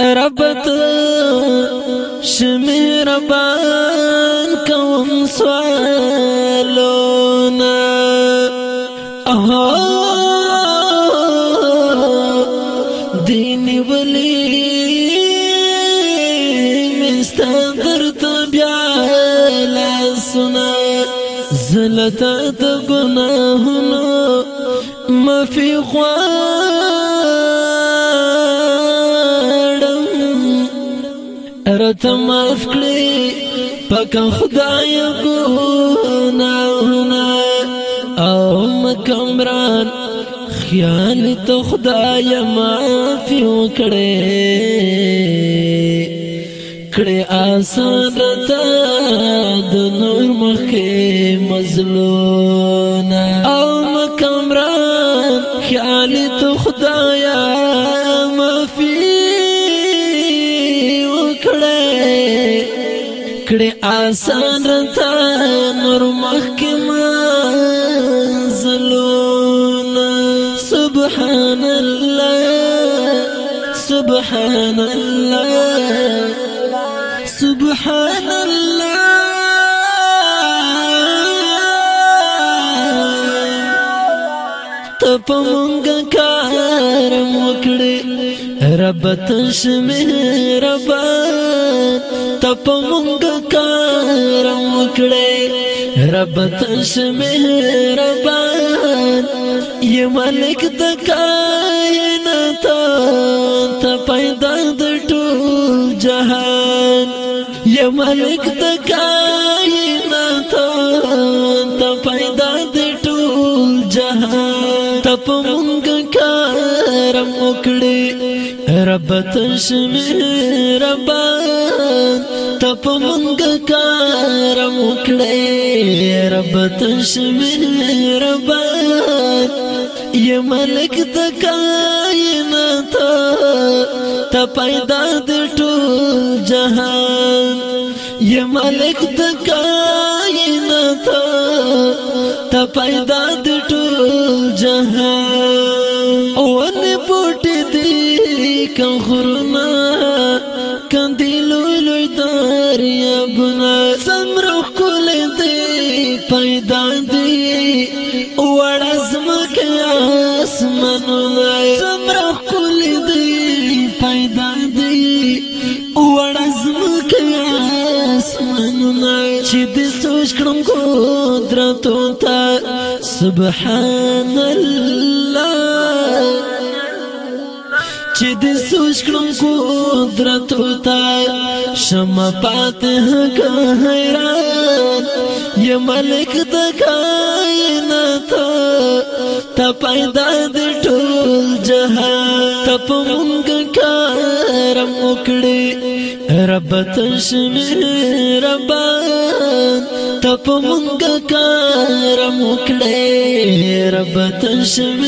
ربط شمیر بان کوم سوالونا اها دینی ولی مستندر تبیا لاسونا زلتا د ما مفی خواه رت معاف کړې پاک خدای ګناهونه او مکمران خیال ته خدای معاف وکړې کړې آسان رتا د نور مخه مظلوم کړي آسان تا نور محکمه زلون سبحان الله سبحان الله سبحان ته پمونګ کار وکړې رب تشمه رب ته پمونګ کار وکړې رب تشمه رب ی ملک د کائنات ته پیدا د ټول جهان ی ملک د کائنات کرم وکړي رب تنس رب تپ مند کرم وکړي رب تنسم رب یہ ملک د کائنات ته پیدا د ٹو جهان یہ ملک د کائنات ته پیدا د ٹو جهان لکن غرما کندی لوی لوی دریابنا سمرو کل دی پیدا دی وڑا زمک آسمانو دی سمرو کل دی پیدا دی وڑا زمک آسمانو دی چی دی سوچ کرم قدرتو تا سبحان اللہ چې د سوچ کوم قدرت وتا شم پات ہاں کا حیران ی ملک د کائنات ته پیدا د ټول جهان ته مونږ کا کرم وکړي رب تشم رب تپ مونږه کرم وکړي رب تشم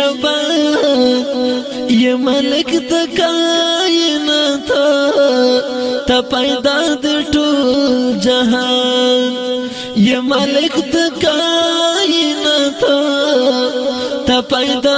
رب ی ملک د کائنات ته پیدا د ټول جهان ی ملک د کائنات ته پیدا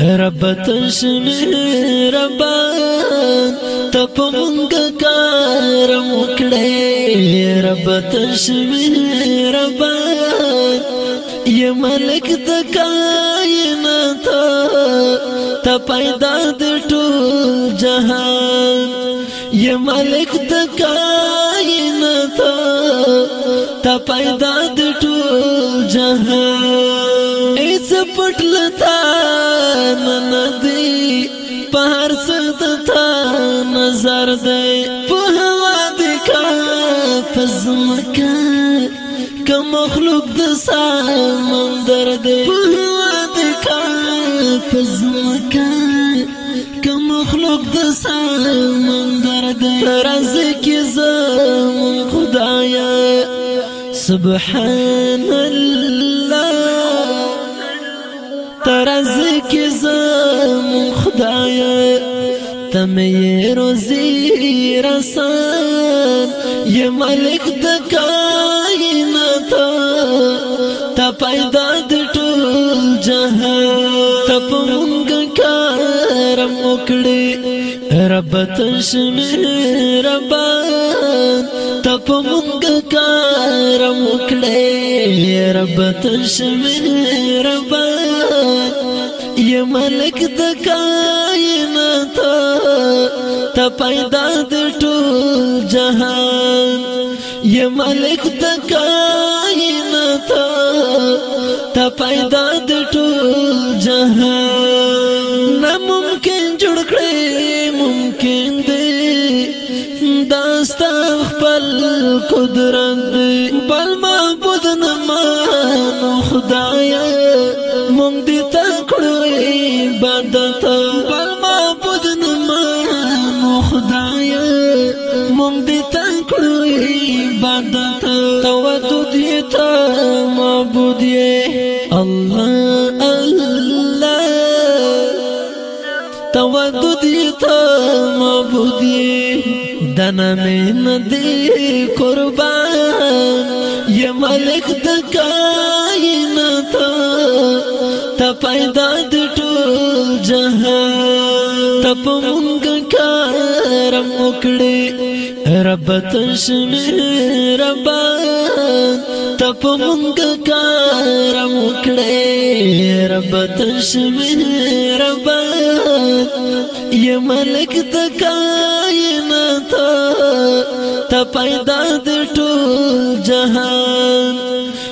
رب تشمی رب تپ مونږ کار وکړې رب تشمی رب یا ملک د کائنات ته پیدا د ټول جهان یا ملک د کائنات ته پیدا د ټول جهان پټ لتا نن دی پهر سد تا نظر دی په هوا د کا فزمکا کم مخلوق د سمندر دی په هوا د کا فزمکا کم مخلوق د سمندر دی رزق زم خدایا سبحان الله ترز کی زم خدای تم یې روزي رسان یې ملک د کائنات ته پیدا د ټول جهان ته پونګ کرم وکړي رب تشمیر رب تپ مونږ کار وکړې رب تشمیر رب یا ملک د کائنات ته پیدا د ټول جهان یا ملک د کائنات ته پیدا د ټول جهان قدرت بل معبود نه مانو خدای مونږ دې تکړه عبادت بل معبود نه مانو خدای مونږ دې تکړه عبادت تودد یې تا معبود یې الله الله تودد یې تا معبود یې دنا دنمې ندی قربان یا ملک د تا تا پیدا د ټول جهان ته مونږ کارم وکړې رب تشمیر رب تپ مونږ کارم وکړې رب تشمیر یہ ملک تو کائن تا پیدا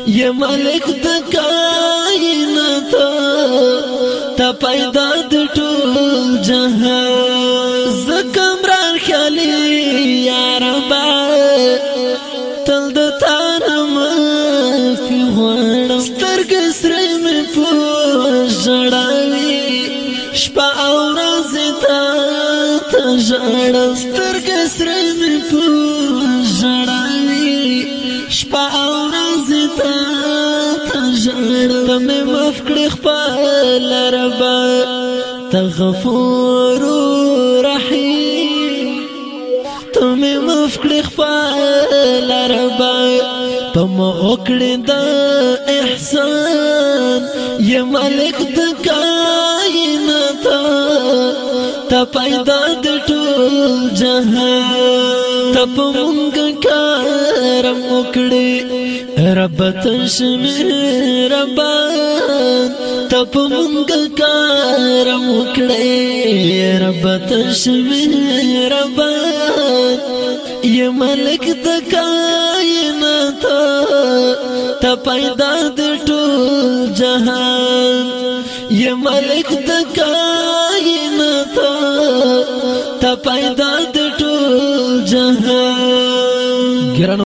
یہ ملک تو کائن تا پیدا داد ٹو جہاں ورځ ته تژړ سترګ سره مې پوښړاوي شپه ورځ ته تژړ مې معاف کړ خپل رب تغفور رحیم ته مې معاف کړ خپل رب پم وکړ د احسان یا ملک د کا ته پیدا د ټول جهان ته په مونږ کارم وکړې رب تشمیر رب ته په مونږ کارم وکړې رب تشمیر رب یا ملک د کائنات ته پیدا د ټول جهان یا ملک کائنات ته پیدا د ټول جهان